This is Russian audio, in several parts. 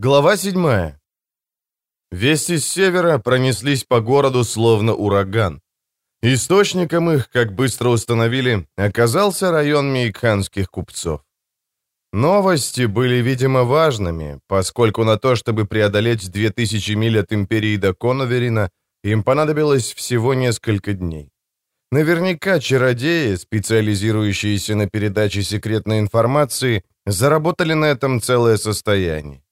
Глава 7. Вести с севера пронеслись по городу словно ураган. Источником их, как быстро установили, оказался район мейкханских купцов. Новости были, видимо, важными, поскольку на то, чтобы преодолеть 2000 миль от империи до Коноверина, им понадобилось всего несколько дней. Наверняка чародеи, специализирующиеся на передаче секретной информации, заработали на этом целое состояние.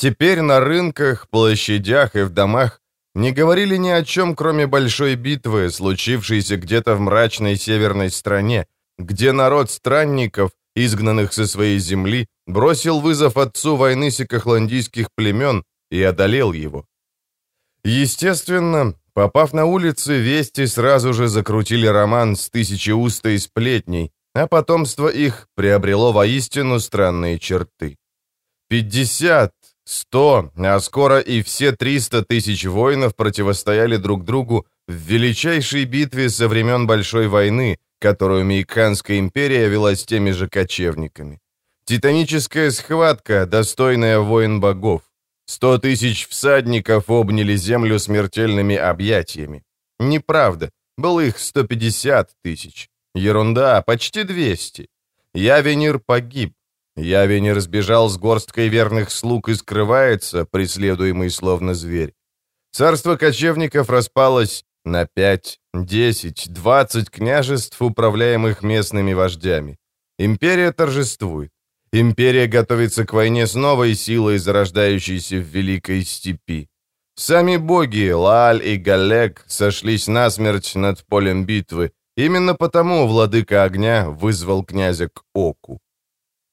Теперь на рынках, площадях и в домах не говорили ни о чем, кроме большой битвы, случившейся где-то в мрачной северной стране, где народ странников, изгнанных со своей земли, бросил вызов отцу войны сикохландийских племен и одолел его. Естественно, попав на улицы, вести сразу же закрутили роман с тысячеустой сплетней, а потомство их приобрело воистину странные черты. Пятьдесят, сто, а скоро и все триста тысяч воинов противостояли друг другу в величайшей битве со времен Большой войны, которую Мейкханская империя вела с теми же кочевниками. Титаническая схватка, достойная воин богов. Сто тысяч всадников обняли землю смертельными объятиями. Неправда, было их 150 тысяч. Ерунда, почти 200. Явенир погиб. Явенир сбежал с горсткой верных слуг и скрывается, преследуемый словно зверь. Царство кочевников распалось на 5, 10, 20 княжеств, управляемых местными вождями. Империя торжествует. Империя готовится к войне с новой силой, зарождающейся в Великой Степи. Сами боги, Лааль и Галек, сошлись насмерть над полем битвы, Именно потому владыка огня вызвал князя к оку.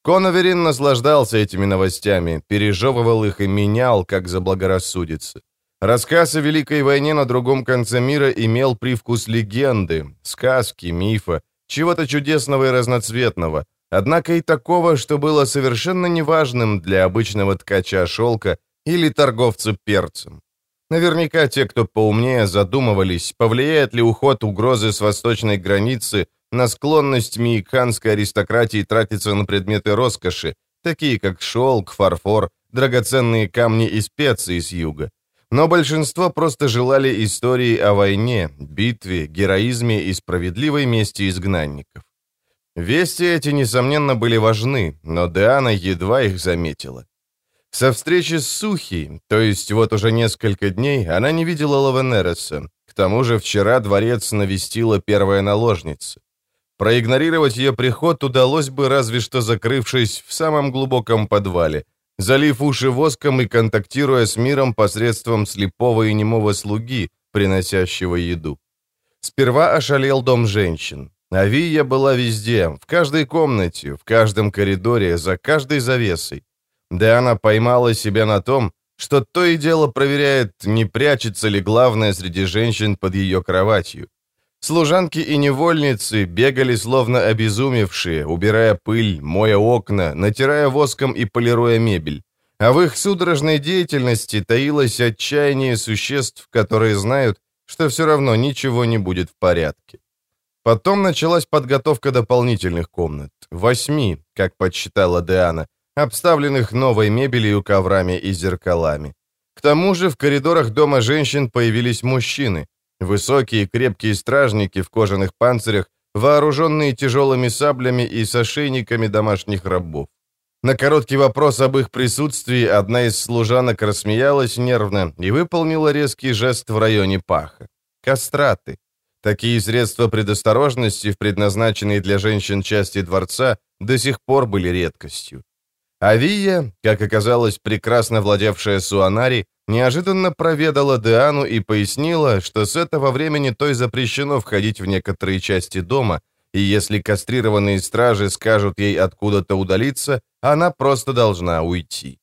Коноверин наслаждался этими новостями, пережевывал их и менял, как заблагорассудится. Рассказ о Великой войне на другом конце мира имел привкус легенды, сказки, мифа, чего-то чудесного и разноцветного, однако и такого, что было совершенно неважным для обычного ткача шелка или торговца перцем. Наверняка те, кто поумнее, задумывались, повлияет ли уход угрозы с восточной границы на склонность мииканской аристократии тратиться на предметы роскоши, такие как шелк, фарфор, драгоценные камни и специи с юга. Но большинство просто желали истории о войне, битве, героизме и справедливой мести изгнанников. Вести эти, несомненно, были важны, но Диана едва их заметила. Со встречи с Сухи, то есть вот уже несколько дней, она не видела Лавенереса. К тому же вчера дворец навестила первая наложница. Проигнорировать ее приход удалось бы, разве что закрывшись в самом глубоком подвале, залив уши воском и контактируя с миром посредством слепого и немого слуги, приносящего еду. Сперва ошалел дом женщин. Авия была везде, в каждой комнате, в каждом коридоре, за каждой завесой. Диана поймала себя на том, что то и дело проверяет, не прячется ли главное среди женщин под ее кроватью. Служанки и невольницы бегали словно обезумевшие, убирая пыль, моя окна, натирая воском и полируя мебель. А в их судорожной деятельности таилось отчаяние существ, которые знают, что все равно ничего не будет в порядке. Потом началась подготовка дополнительных комнат. Восьми, как подсчитала Диана, обставленных новой мебелью, коврами и зеркалами. К тому же в коридорах дома женщин появились мужчины. Высокие крепкие стражники в кожаных панцирях, вооруженные тяжелыми саблями и с ошейниками домашних рабов. На короткий вопрос об их присутствии одна из служанок рассмеялась нервно и выполнила резкий жест в районе паха. Кастраты. Такие средства предосторожности в предназначенной для женщин части дворца до сих пор были редкостью. Авия, как оказалось, прекрасно владевшая Суанари, неожиданно проведала Диану и пояснила, что с этого времени той запрещено входить в некоторые части дома, и если кастрированные стражи скажут ей откуда-то удалиться, она просто должна уйти.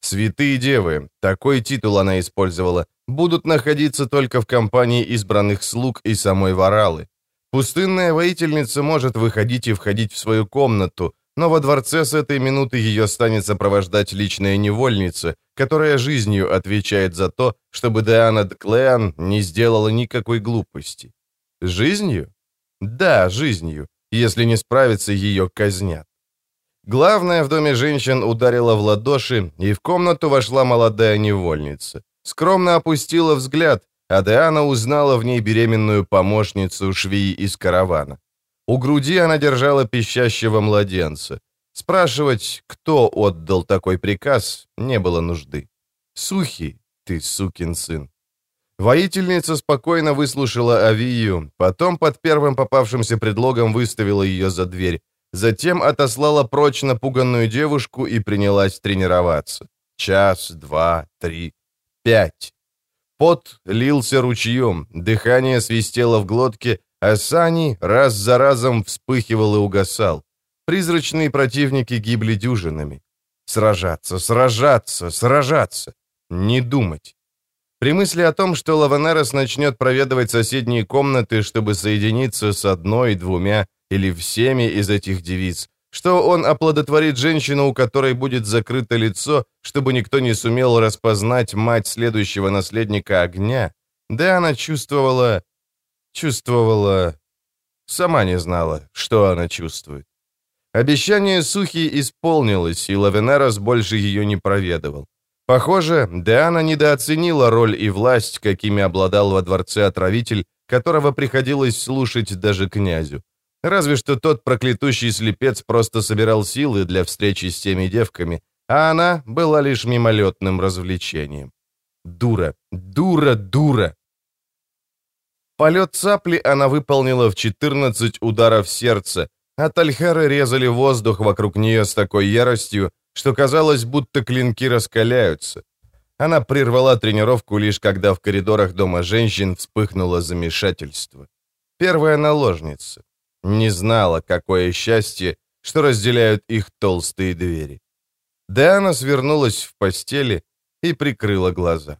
Святые девы, такой титул она использовала, будут находиться только в компании избранных слуг и самой Варалы. Пустынная воительница может выходить и входить в свою комнату, но во дворце с этой минуты ее станет сопровождать личная невольница, которая жизнью отвечает за то, чтобы Диана Дклеан не сделала никакой глупости. Жизнью? Да, жизнью. Если не справится, ее казнят. Главное в доме женщин ударила в ладоши, и в комнату вошла молодая невольница. Скромно опустила взгляд, а Диана узнала в ней беременную помощницу швеи из каравана. У груди она держала пищащего младенца. Спрашивать, кто отдал такой приказ, не было нужды. «Сухий, ты сукин сын». Воительница спокойно выслушала Авию, потом под первым попавшимся предлогом выставила ее за дверь, затем отослала прочь напуганную девушку и принялась тренироваться. Час, два, три, пять. Пот лился ручьем, дыхание свистело в глотке, а сани раз за разом вспыхивал и угасал. Призрачные противники гибли дюжинами. Сражаться, сражаться, сражаться. Не думать. При мысли о том, что Лаванерос начнет проведывать соседние комнаты, чтобы соединиться с одной, двумя или всеми из этих девиц, что он оплодотворит женщину, у которой будет закрыто лицо, чтобы никто не сумел распознать мать следующего наследника огня, да она чувствовала... чувствовала... Сама не знала, что она чувствует. Обещание Сухи исполнилось, и Лавенерос больше ее не проведывал. Похоже, Диана недооценила роль и власть, какими обладал во дворце отравитель, которого приходилось слушать даже князю. Разве что тот проклятущий слепец просто собирал силы для встречи с теми девками, а она была лишь мимолетным развлечением. Дура, дура, дура! Полет цапли она выполнила в 14 ударов сердца, а тальхары резали воздух вокруг нее с такой яростью, что казалось, будто клинки раскаляются. Она прервала тренировку лишь когда в коридорах дома женщин вспыхнуло замешательство. Первая наложница. Не знала, какое счастье, что разделяют их толстые двери. Диана свернулась в постели и прикрыла глаза.